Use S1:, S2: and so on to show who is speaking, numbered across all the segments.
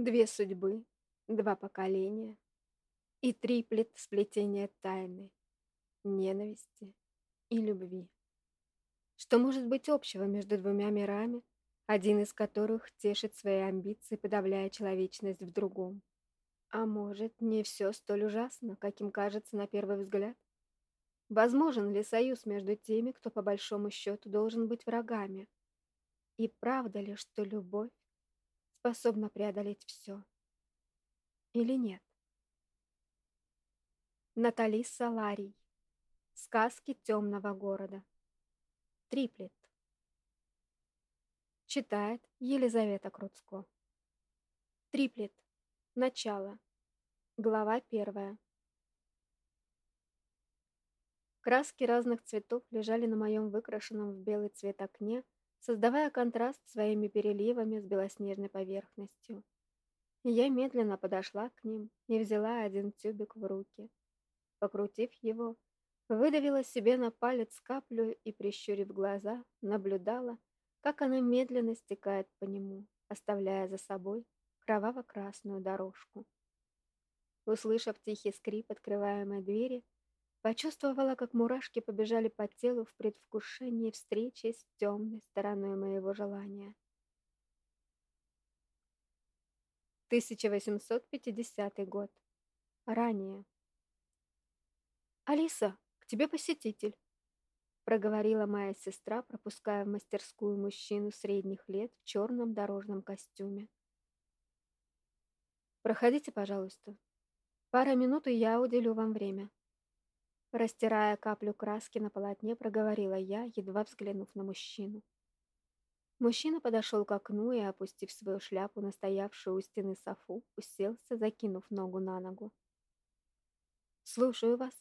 S1: Две судьбы, два поколения и триплет сплетения тайны, ненависти и любви. Что может быть общего между двумя мирами, один из которых тешит свои амбиции, подавляя человечность в другом? А может, не все столь ужасно, каким кажется на первый взгляд? Возможен ли союз между теми, кто по большому счету должен быть врагами? И правда ли, что любовь способна преодолеть все? Или нет? Натали Саларий. Сказки темного города. Триплет. Читает Елизавета Круцко. Триплет. Начало. Глава первая. Краски разных цветов лежали на моем выкрашенном в белый цвет окне, создавая контраст своими переливами с белоснежной поверхностью. Я медленно подошла к ним и взяла один тюбик в руки. Покрутив его, выдавила себе на палец каплю и, прищурив глаза, наблюдала, как она медленно стекает по нему, оставляя за собой кроваво-красную дорожку. Услышав тихий скрип открываемой двери, почувствовала, как мурашки побежали по телу в предвкушении встречи с темной стороной моего желания. 1850 год. Ранее. «Алиса, к тебе посетитель», — проговорила моя сестра, пропуская в мастерскую мужчину средних лет в черном дорожном костюме. Проходите, пожалуйста. Пара минут, и я уделю вам время. Растирая каплю краски на полотне, проговорила я, едва взглянув на мужчину. Мужчина подошел к окну и, опустив свою шляпу на стоявшую у стены софу, уселся, закинув ногу на ногу. «Слушаю вас»,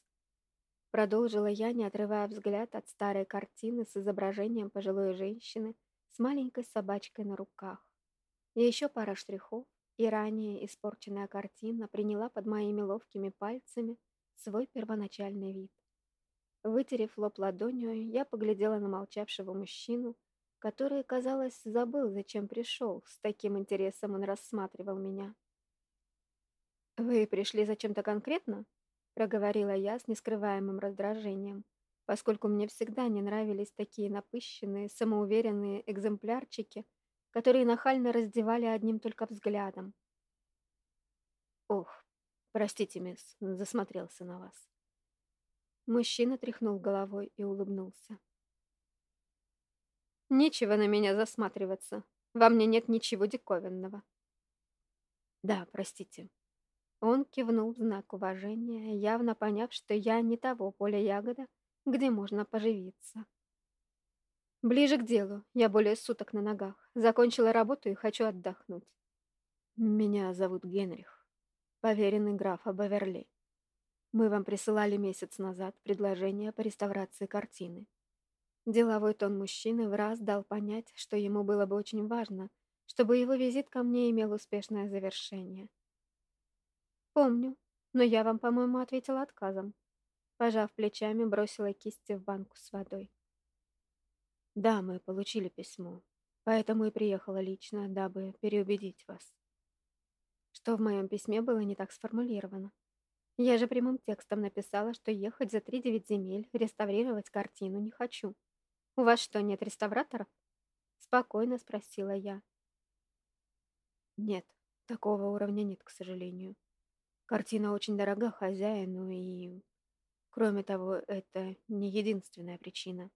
S1: — продолжила я, не отрывая взгляд от старой картины с изображением пожилой женщины с маленькой собачкой на руках. И еще пара штрихов, и ранее испорченная картина приняла под моими ловкими пальцами свой первоначальный вид. Вытерев лоб ладонью, я поглядела на молчавшего мужчину, который, казалось, забыл, зачем пришел. С таким интересом он рассматривал меня. «Вы пришли за чем-то конкретно?» — проговорила я с нескрываемым раздражением, поскольку мне всегда не нравились такие напыщенные, самоуверенные экземплярчики — которые нахально раздевали одним только взглядом. «Ох, простите, мисс, засмотрелся на вас». Мужчина тряхнул головой и улыбнулся. «Нечего на меня засматриваться. Во мне нет ничего диковинного». «Да, простите». Он кивнул в знак уважения, явно поняв, что я не того поля ягода, где можно поживиться. Ближе к делу. Я более суток на ногах. Закончила работу и хочу отдохнуть. Меня зовут Генрих. Поверенный графа Баверли. Мы вам присылали месяц назад предложение по реставрации картины. Деловой тон мужчины в раз дал понять, что ему было бы очень важно, чтобы его визит ко мне имел успешное завершение. «Помню, но я вам, по-моему, ответила отказом». Пожав плечами, бросила кисти в банку с водой. Да, мы получили письмо, поэтому и приехала лично, дабы переубедить вас. Что в моем письме было не так сформулировано. Я же прямым текстом написала, что ехать за три девять земель, реставрировать картину не хочу. У вас что, нет реставраторов? Спокойно спросила я. Нет, такого уровня нет, к сожалению. Картина очень дорога хозяину и... Кроме того, это не единственная причина.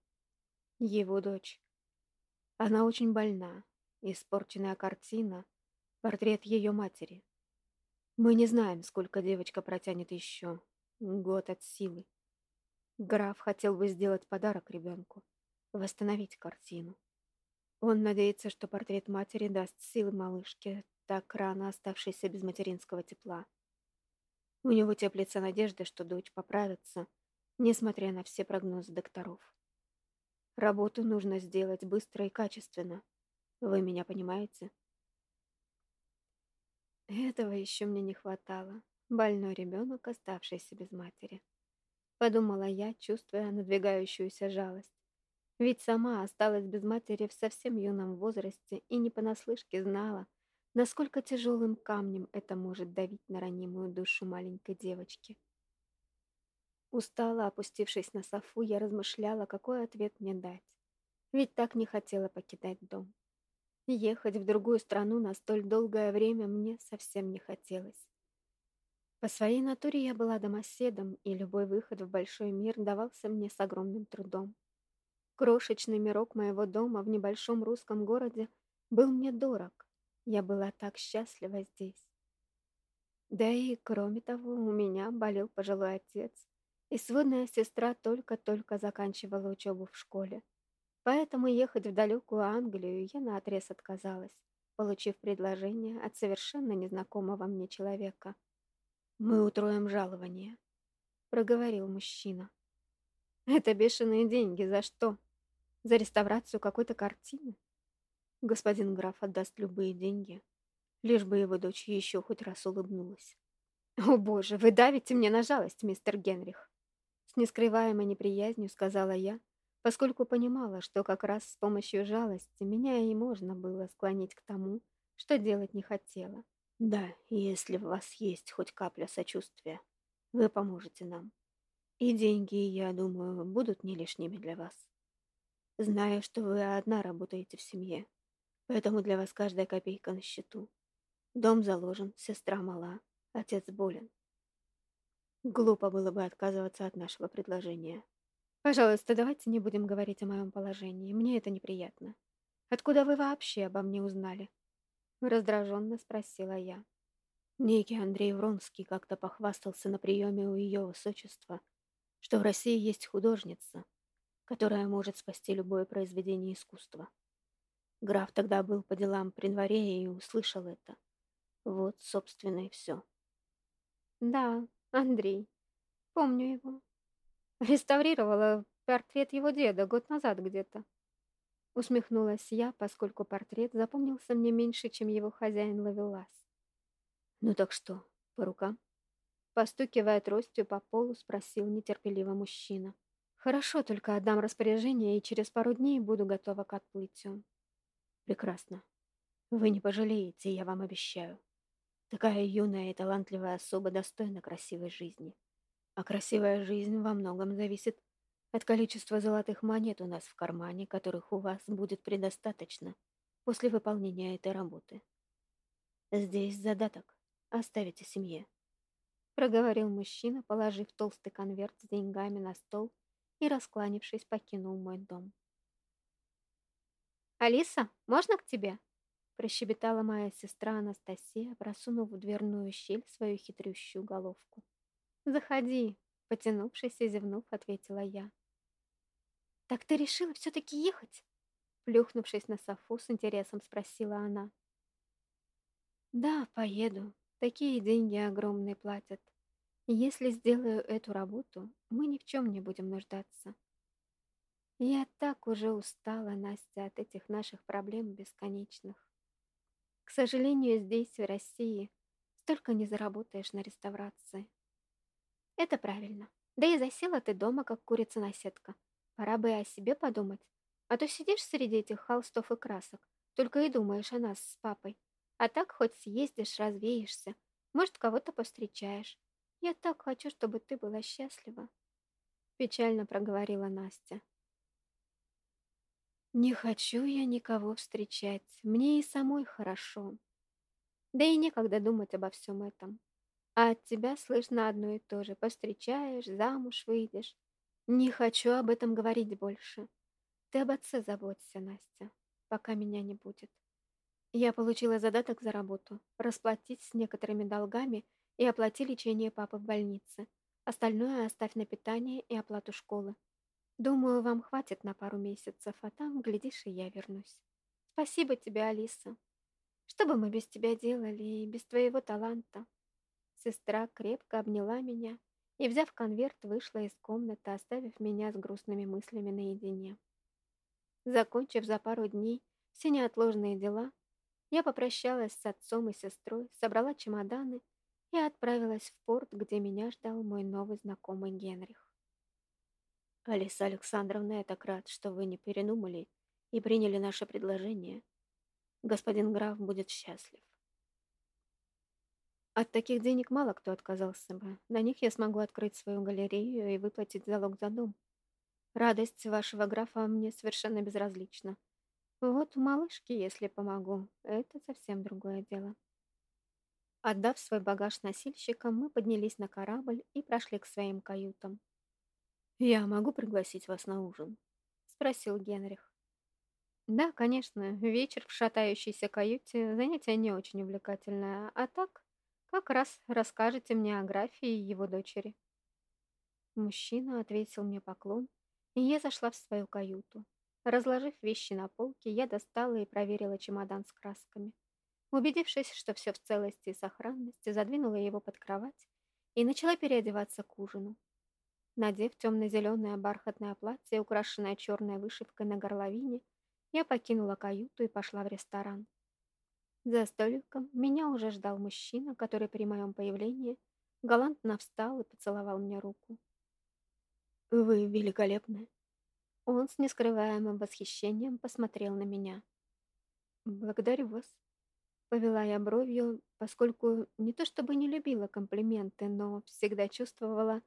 S1: Его дочь. Она очень больна. Испорченная картина. Портрет ее матери. Мы не знаем, сколько девочка протянет еще. Год от силы. Граф хотел бы сделать подарок ребенку. Восстановить картину. Он надеется, что портрет матери даст силы малышке, так рано оставшейся без материнского тепла. У него теплится надежда, что дочь поправится, несмотря на все прогнозы докторов. Работу нужно сделать быстро и качественно. Вы меня понимаете? Этого еще мне не хватало. Больной ребенок, оставшийся без матери. Подумала я, чувствуя надвигающуюся жалость. Ведь сама осталась без матери в совсем юном возрасте и не понаслышке знала, Насколько тяжелым камнем это может давить на ранимую душу маленькой девочки. Устала, опустившись на софу, я размышляла, какой ответ мне дать. Ведь так не хотела покидать дом. Ехать в другую страну на столь долгое время мне совсем не хотелось. По своей натуре я была домоседом, и любой выход в большой мир давался мне с огромным трудом. Крошечный мирок моего дома в небольшом русском городе был мне дорог. Я была так счастлива здесь. Да и, кроме того, у меня болел пожилой отец, и сводная сестра только-только заканчивала учебу в школе. Поэтому ехать в далекую Англию я наотрез отказалась, получив предложение от совершенно незнакомого мне человека. «Мы утроим жалование», — проговорил мужчина. «Это бешеные деньги. За что? За реставрацию какой-то картины?» Господин граф отдаст любые деньги, лишь бы его дочь еще хоть раз улыбнулась. «О боже, вы давите мне на жалость, мистер Генрих!» С нескрываемой неприязнью сказала я, поскольку понимала, что как раз с помощью жалости меня и можно было склонить к тому, что делать не хотела. Да, если в вас есть хоть капля сочувствия, вы поможете нам. И деньги, я думаю, будут не лишними для вас. Знаю, что вы одна работаете в семье, поэтому для вас каждая копейка на счету. Дом заложен, сестра мала, отец болен. Глупо было бы отказываться от нашего предложения. Пожалуйста, давайте не будем говорить о моем положении. Мне это неприятно. Откуда вы вообще обо мне узнали? Раздраженно спросила я. Некий Андрей Вронский как-то похвастался на приеме у ее высочества, что в России есть художница, которая может спасти любое произведение искусства. Граф тогда был по делам при дворе и услышал это. Вот, собственно, и все. Да, Андрей. Помню его. Реставрировала портрет его деда год назад где-то. Усмехнулась я, поскольку портрет запомнился мне меньше, чем его хозяин Лавелас. «Ну так что, по рукам?» Постукивая тростью по полу, спросил нетерпеливо мужчина. «Хорошо, только отдам распоряжение, и через пару дней буду готова к отплытию». «Прекрасно. Вы не пожалеете, я вам обещаю. Такая юная и талантливая особа достойна красивой жизни». А красивая жизнь во многом зависит от количества золотых монет у нас в кармане, которых у вас будет предостаточно после выполнения этой работы. Здесь задаток. Оставите семье. Проговорил мужчина, положив толстый конверт с деньгами на стол и, раскланившись, покинул мой дом. «Алиса, можно к тебе?» Прощебетала моя сестра Анастасия, просунув в дверную щель свою хитрющую головку. «Заходи», — потянувшись и зевнув, ответила я. «Так ты решила все-таки ехать?» Плюхнувшись на софу, с интересом спросила она. «Да, поеду. Такие деньги огромные платят. Если сделаю эту работу, мы ни в чем не будем нуждаться. Я так уже устала, Настя, от этих наших проблем бесконечных. К сожалению, здесь, в России, столько не заработаешь на реставрации. Это правильно. Да и засела ты дома, как курица на сетка. Пора бы и о себе подумать. А то сидишь среди этих холстов и красок, только и думаешь о нас с папой. А так хоть съездишь, развеешься, может, кого-то повстречаешь. Я так хочу, чтобы ты была счастлива. Печально проговорила Настя. Не хочу я никого встречать, мне и самой хорошо. Да и некогда думать обо всем этом. А от тебя слышно одно и то же. Постречаешь, замуж выйдешь. Не хочу об этом говорить больше. Ты об отце заботься, Настя, пока меня не будет. Я получила задаток за работу. Расплатить с некоторыми долгами и оплати лечение папы в больнице. Остальное оставь на питание и оплату школы. Думаю, вам хватит на пару месяцев, а там, глядишь, и я вернусь. Спасибо тебе, Алиса. Что бы мы без тебя делали и без твоего таланта? Сестра крепко обняла меня и, взяв конверт, вышла из комнаты, оставив меня с грустными мыслями наедине. Закончив за пару дней все неотложные дела, я попрощалась с отцом и сестрой, собрала чемоданы и отправилась в порт, где меня ждал мой новый знакомый Генрих. «Алиса Александровна, я так рад, что вы не передумали и приняли наше предложение. Господин граф будет счастлив», От таких денег мало кто отказался бы. На них я смогу открыть свою галерею и выплатить залог за дом. Радость вашего графа мне совершенно безразлична. Вот малышке, если помогу, это совсем другое дело. Отдав свой багаж носильщикам, мы поднялись на корабль и прошли к своим каютам.
S2: «Я могу пригласить вас на ужин?»
S1: — спросил Генрих. «Да, конечно, вечер в шатающейся каюте — занятие не очень увлекательное, а так, как раз расскажете мне о графе и его дочери». Мужчина ответил мне поклон, и я зашла в свою каюту. Разложив вещи на полке, я достала и проверила чемодан с красками. Убедившись, что все в целости и сохранности, задвинула его под кровать и начала переодеваться к ужину. Надев темно-зеленое бархатное платье, украшенное черной вышивкой на горловине, я покинула каюту и пошла в ресторан. За столиком меня уже ждал мужчина, который при моем появлении галантно встал и поцеловал мне руку.
S2: «Вы великолепны!»
S1: Он с нескрываемым восхищением посмотрел на меня.
S2: «Благодарю вас»,
S1: Повела я бровью, поскольку не то чтобы не любила комплименты, но всегда чувствовала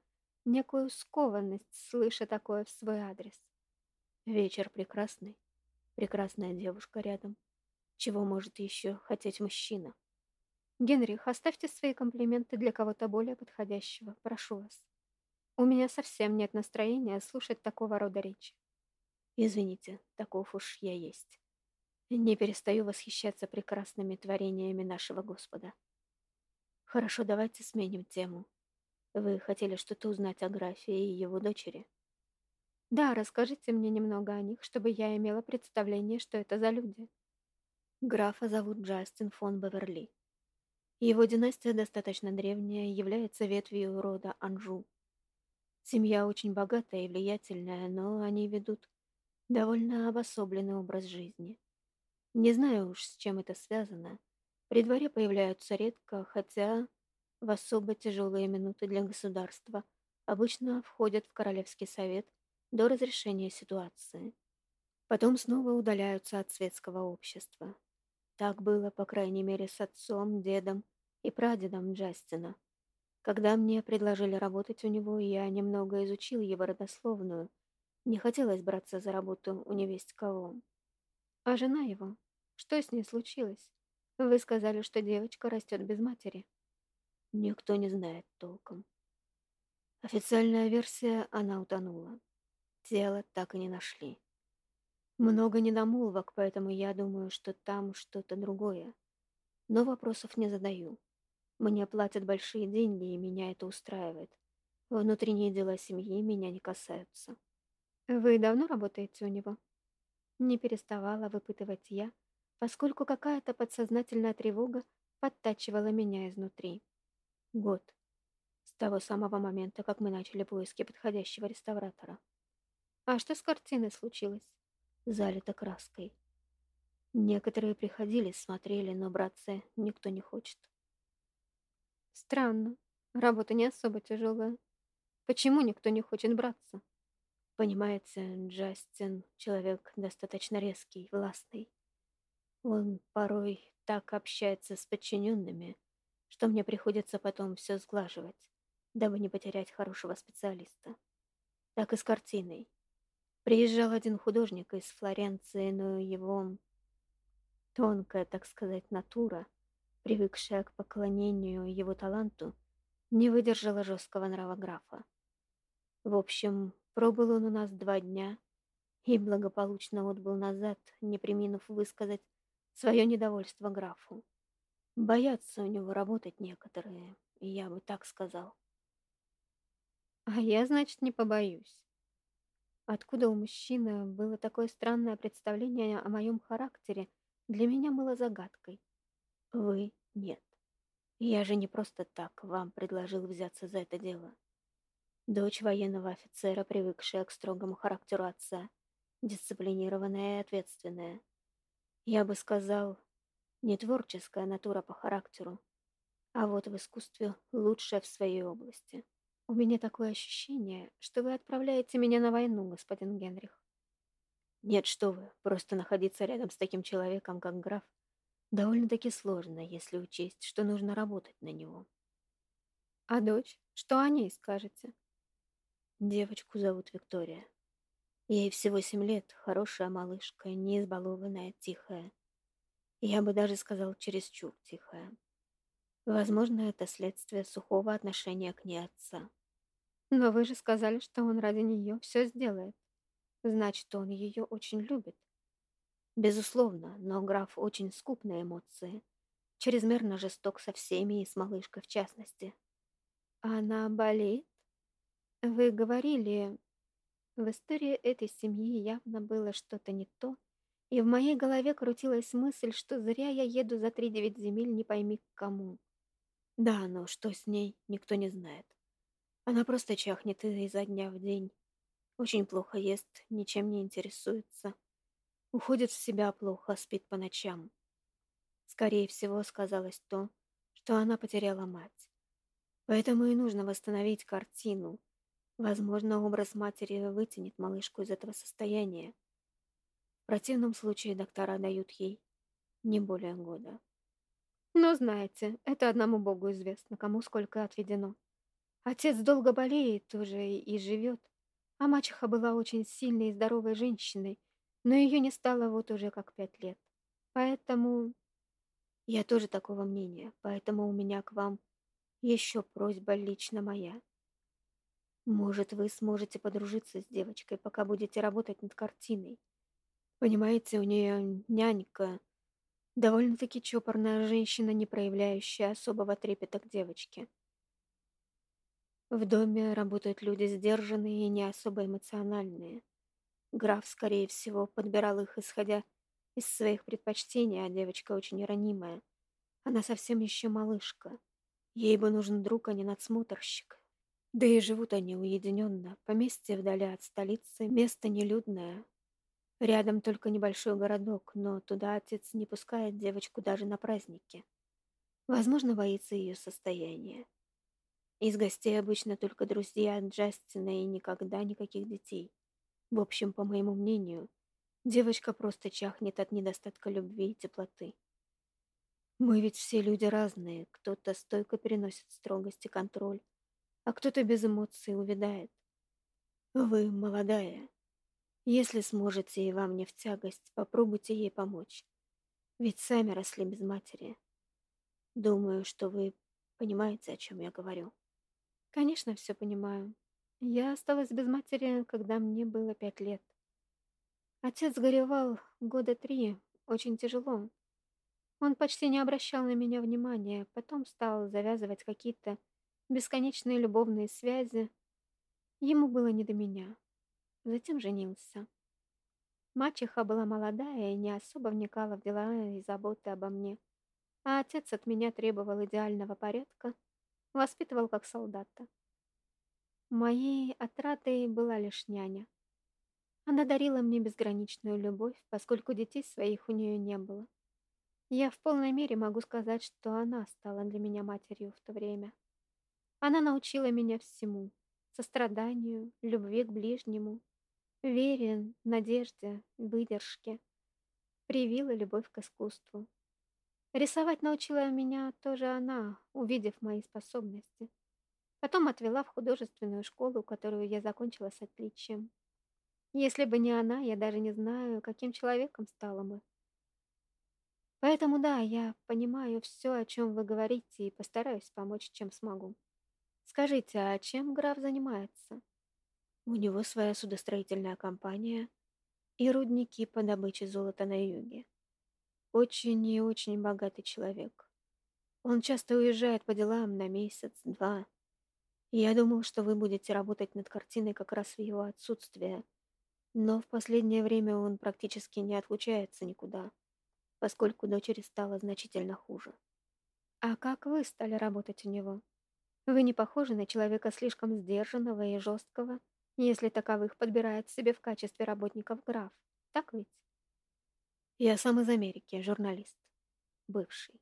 S1: некую скованность, слыша такое в свой адрес.
S2: Вечер прекрасный, прекрасная девушка рядом. Чего может еще хотеть мужчина?
S1: Генрих, оставьте свои комплименты для кого-то более подходящего, прошу вас. У меня совсем нет настроения слушать такого рода речи.
S2: Извините, таков уж я есть. Не перестаю восхищаться прекрасными творениями нашего Господа. Хорошо, давайте сменим тему. Вы хотели что-то узнать о графе и его дочери?
S1: Да, расскажите мне немного о них, чтобы я имела представление, что это за люди.
S2: Графа зовут Джастин фон Беверли. Его династия достаточно древняя, является ветвью рода Анжу. Семья очень богатая и влиятельная, но они ведут довольно обособленный образ жизни. Не знаю уж, с чем это связано. При дворе появляются редко, хотя в особо тяжелые минуты для государства обычно входят в Королевский совет до разрешения ситуации. Потом снова удаляются от светского общества. Так было, по крайней мере, с отцом, дедом и прадедом Джастина. Когда мне предложили работать у него, я немного изучил его родословную. Не хотелось браться за работу у невесть кого.
S1: А жена его? Что с ней случилось? Вы сказали, что девочка растет без матери.
S2: Никто не знает толком. Официальная версия, она утонула. Тело так и не нашли. Много недомолвок, поэтому я думаю, что там что-то другое. Но вопросов не задаю. Мне платят большие деньги, и меня это устраивает. Внутренние дела семьи меня не касаются.
S1: Вы давно работаете у него? Не переставала выпытывать я, поскольку какая-то подсознательная тревога подтачивала меня изнутри.
S2: Год. С того самого момента, как мы начали поиски подходящего реставратора.
S1: А что с картиной случилось?
S2: Залито краской. Некоторые приходили, смотрели, но браться никто не хочет.
S1: Странно. Работа не особо тяжелая. Почему никто не хочет браться?
S2: Понимаете, Джастин — человек достаточно резкий, властный. Он порой так общается с подчиненными, что мне приходится потом все сглаживать, дабы не потерять хорошего специалиста. Так и с картиной. Приезжал один художник из Флоренции, но его тонкая, так сказать, натура, привыкшая к поклонению его таланту, не выдержала жесткого нрава графа. В общем, пробыл он у нас два дня и благополучно отбыл назад, не приминув высказать свое недовольство графу. Боятся у него работать некоторые, я бы так сказал.
S1: А я, значит, не побоюсь. Откуда у мужчины было такое странное представление о моем характере, для меня было загадкой.
S2: Вы нет. Я же не просто так вам предложил взяться за это дело. Дочь военного офицера, привыкшая к строгому характеру отца, дисциплинированная и ответственная. Я бы сказал, не творческая натура по характеру, а вот в искусстве лучшая в своей области.
S1: У меня такое ощущение, что вы отправляете меня на войну, господин Генрих.
S2: Нет, что вы, просто находиться рядом с таким человеком, как граф, Довольно-таки сложно, если учесть, что нужно работать на него.
S1: А дочь? Что о ней скажете?
S2: Девочку зовут Виктория. Ей всего семь лет, хорошая малышка, не избалованная, тихая. Я бы даже сказал, чересчур тихая. Возможно, это следствие сухого отношения к ней отца.
S1: Но вы же сказали, что он ради нее все сделает. Значит, он ее очень любит.
S2: Безусловно, но граф очень скуп на эмоции. Чрезмерно жесток со всеми и с малышкой в частности.
S1: Она болеет? Вы говорили... В истории этой семьи явно было что-то не то, и в моей голове крутилась мысль, что зря я еду за три девять земель не пойми к кому.
S2: Да, но что с ней, никто не знает. Она просто чахнет изо дня в день. Очень плохо ест, ничем не интересуется. Уходит в себя плохо, спит по ночам. Скорее всего, сказалось то, что она потеряла мать. Поэтому и нужно восстановить картину. Возможно, образ матери вытянет малышку из этого состояния. В противном случае доктора дают ей не более года.
S1: Но знаете, это одному богу известно, кому сколько отведено. Отец долго болеет уже и живет, а мачеха была очень сильной и здоровой женщиной, но ее не стало вот уже как пять лет. Поэтому...
S2: Я тоже такого мнения, поэтому у меня к вам еще просьба лично моя. Может, вы сможете подружиться с девочкой, пока будете работать над картиной. Понимаете, у нее нянька, довольно-таки чопорная женщина, не проявляющая особого трепета к девочке. В доме работают люди сдержанные и не особо эмоциональные. Граф, скорее всего, подбирал их, исходя из своих предпочтений, а девочка очень ранимая. Она совсем еще малышка. Ей бы нужен друг, а не надсмотрщик. Да и живут они уединенно. Поместье вдали от столицы, место нелюдное. Рядом только небольшой городок, но туда отец не пускает девочку даже на праздники. Возможно, боится ее состояния. Из гостей обычно только друзья Джастина и никогда никаких детей. В общем, по моему мнению, девочка просто чахнет от недостатка любви и теплоты. Мы ведь все люди разные. Кто-то стойко переносит строгость и контроль, а кто-то без эмоций увядает. Вы молодая. Если сможете и вам не в тягость, попробуйте ей помочь. Ведь сами росли без матери. Думаю, что вы понимаете, о чем я говорю.
S1: Конечно, все понимаю. Я осталась без матери, когда мне было пять лет. Отец горевал года три, очень тяжело. Он почти не обращал на меня внимания, потом стал завязывать какие-то бесконечные любовные связи. Ему было не до меня. Затем женился. Мачеха была молодая и не особо вникала в дела и заботы обо мне. А отец от меня требовал идеального порядка воспитывал как солдата. Моей отратой была лишь няня. Она дарила мне безграничную любовь, поскольку детей своих у нее не было. Я в полной мере могу сказать, что она стала для меня матерью в то время. Она научила меня всему — состраданию, любви к ближнему, вере, надежде, выдержке. Привила любовь к искусству. Рисовать научила меня тоже она, увидев мои способности. Потом отвела в художественную школу, которую я закончила с отличием. Если бы не она, я даже не знаю, каким человеком стала бы. Поэтому да, я понимаю все, о чем вы говорите, и постараюсь помочь, чем смогу. Скажите, а чем граф занимается?
S2: У него своя судостроительная компания и рудники по добыче золота на юге. Очень и очень богатый человек. Он часто уезжает по делам на месяц-два. Я думал, что вы будете работать над картиной как раз в его отсутствие. Но в последнее время он практически не отлучается никуда, поскольку дочери стало значительно хуже.
S1: А как вы стали работать у него? Вы не похожи на человека слишком сдержанного и жесткого, если таковых подбирает себе в качестве работников граф. Так ведь?
S2: Я сам из Америки, журналист. Бывший.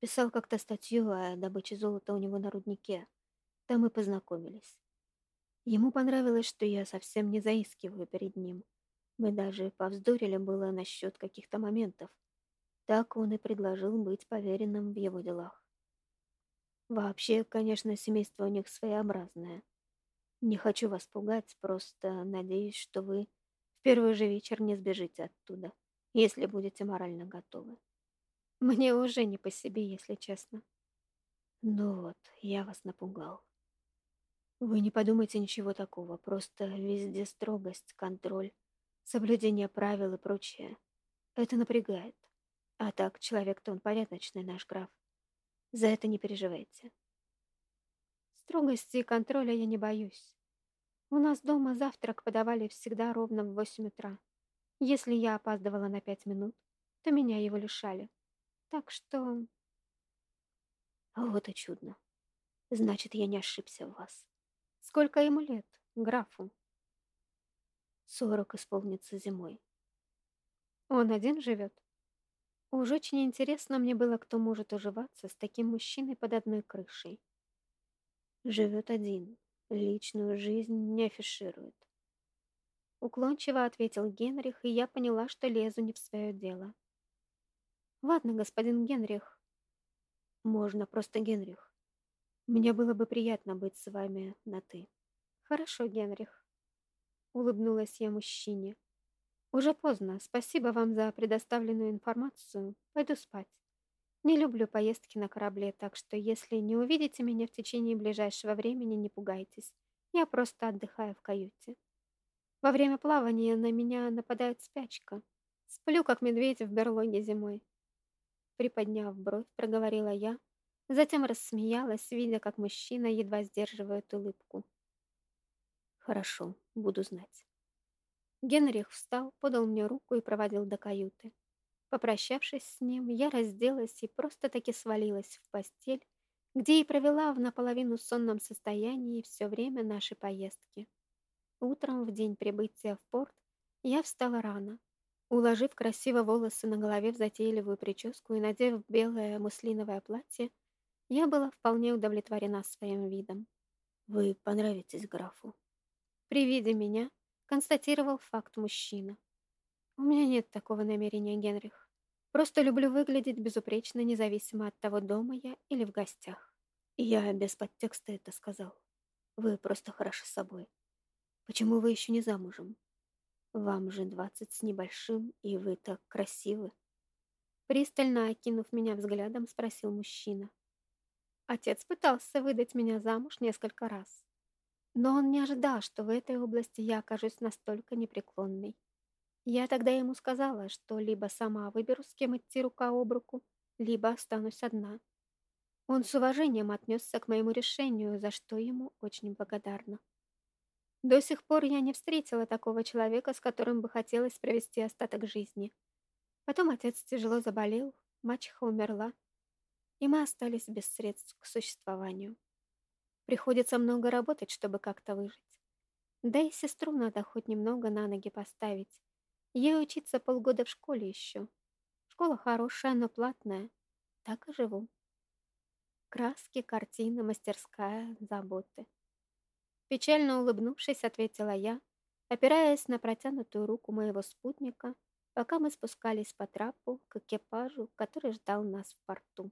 S2: Писал как-то статью о добыче золота у него на руднике. Там и познакомились. Ему понравилось, что я совсем не заискиваю перед ним. Мы даже повздорили было насчет каких-то моментов. Так он и предложил быть поверенным в его делах. Вообще, конечно, семейство у них своеобразное. Не хочу вас пугать, просто надеюсь, что вы в первый же вечер не сбежите оттуда, если будете морально готовы.
S1: Мне уже не по себе, если честно.
S2: Ну вот, я вас напугал. Вы не подумайте ничего такого, просто везде строгость, контроль, соблюдение правил и прочее. Это напрягает. А так, человек-то он порядочный, наш граф. За это не переживайте.
S1: Строгости и контроля я не боюсь. У нас дома завтрак подавали всегда ровно в восемь утра. Если я опаздывала на пять минут, то меня его лишали. Так что...
S2: Вот и чудно. Значит, я не ошибся в вас.
S1: Сколько ему лет, графу?
S2: Сорок исполнится зимой.
S1: Он один живет? Уж очень интересно мне было, кто может уживаться с таким мужчиной под одной крышей.
S2: Живет один, личную жизнь не афиширует.
S1: Уклончиво ответил Генрих, и я поняла, что лезу не в свое дело. Ладно, господин Генрих.
S2: Можно просто Генрих. Мне было бы приятно быть с вами на «ты».
S1: Хорошо, Генрих. Улыбнулась я мужчине. Уже поздно. Спасибо вам за предоставленную информацию. Пойду спать. Не люблю поездки на корабле, так что если не увидите меня в течение ближайшего времени, не пугайтесь. Я просто отдыхаю в каюте. Во время плавания на меня нападает спячка. Сплю, как медведь в берлоге зимой. Приподняв бровь, проговорила я, Затем рассмеялась, видя, как мужчина едва сдерживает улыбку.
S2: «Хорошо, буду знать».
S1: Генрих встал, подал мне руку и проводил до каюты. Попрощавшись с ним, я разделась и просто-таки свалилась в постель, где и провела в наполовину сонном состоянии все время нашей поездки. Утром, в день прибытия в порт, я встала рано. Уложив красиво волосы на голове в затейливую прическу и надев белое муслиновое платье, я была вполне удовлетворена своим видом.
S2: «Вы понравитесь графу».
S1: При виде меня констатировал факт мужчина. «У меня нет такого намерения, Генрих. Просто люблю выглядеть безупречно, независимо от того, дома я или в гостях».
S2: Я без подтекста это сказал. Вы просто хороши собой. Почему вы еще не замужем? Вам же двадцать с небольшим, и вы так красивы.
S1: Пристально окинув меня взглядом, спросил мужчина. Отец пытался выдать меня замуж несколько раз. Но он не ожидал, что в этой области я окажусь настолько непреклонной. Я тогда ему сказала, что либо сама выберу, с кем идти рука об руку, либо останусь одна. Он с уважением отнесся к моему решению, за что ему очень благодарна. До сих пор я не встретила такого человека, с которым бы хотелось провести остаток жизни. Потом отец тяжело заболел, мачеха умерла, и мы остались без средств к существованию. Приходится много работать, чтобы как-то выжить. Да и сестру надо хоть немного на ноги поставить. Ей учиться полгода в школе еще. Школа хорошая, но платная. Так и живу. Краски, картины, мастерская, заботы. Печально улыбнувшись, ответила я, опираясь на протянутую руку моего спутника, пока мы спускались по трапу к экипажу, который ждал нас в порту.